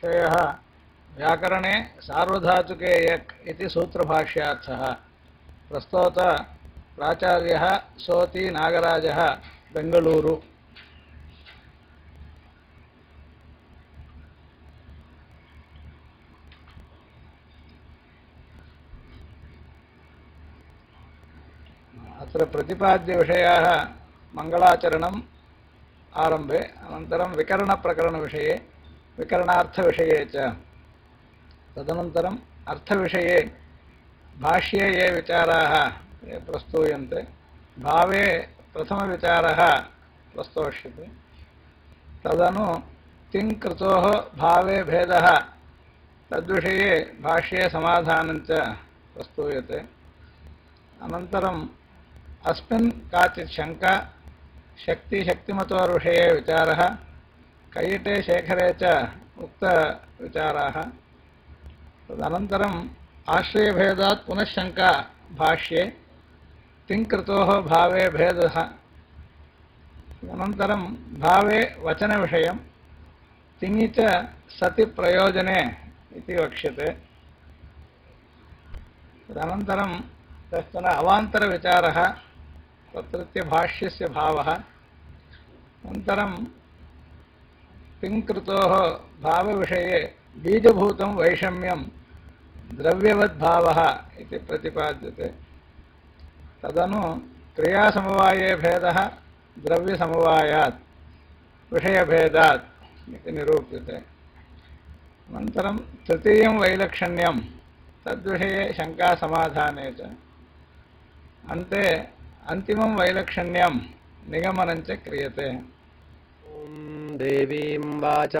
विषयः व्याकरणे सार्वधातुके यक् इति सूत्रभाष्यार्थः प्रस्तोत प्राचार्यः सोति नागराजः बेङ्गलूरु अत्र प्रतिपाद्यविषयाः मङ्गलाचरणम् आरम्भे अनन्तरं विकरणप्रकरणविषये विकरणार्थविषये च। तदनन्तरम् अर्थविषये भाष्ये ये विचाराः ये प्रस्तूयन्ते, भावे प्रथमविचारः प्रस्तोष्यते। तदनु तिङ्कृतोः भावे भेदः, तद्विषये भाष्ये समाधानञ्च प्रस्तूयते। अनन्तरम् अस्मिन् काचित् शङ्का शक्तिशक्तिमतोर्विषये विचारः। कैयटे शेखरे च उक्तविचाराः तदनन्तरम् आश्रयभेदात् पुनः शङ्का भाष्ये, तिङ्कृतोः भावे भेदः। अनन्तरं भावे वचनविषयं तिङि च सति प्रयोजने इति वक्ष्यते। तदनन्तरं कश्चन अवान्तरविचारः तत्रत्य भाष्यस्य भावः। अनन्तरं तिङ्कृतोः भावविषये बीजभूतं वैषम्यं द्रव्यवद्भावः इति प्रतिपाद्यते। तदनु क्रियासमवाये भेदः, द्रव्यसमवायात्, विषयभेदात् इति निरूप्यते। अनन्तरं तृतीयं वैलक्षण्यं, तद्विषये शङ्कासमाधाने च। अन्ते अन्तिमं वैलक्षण्यं निगमनञ्च क्रियते। देवीं वाच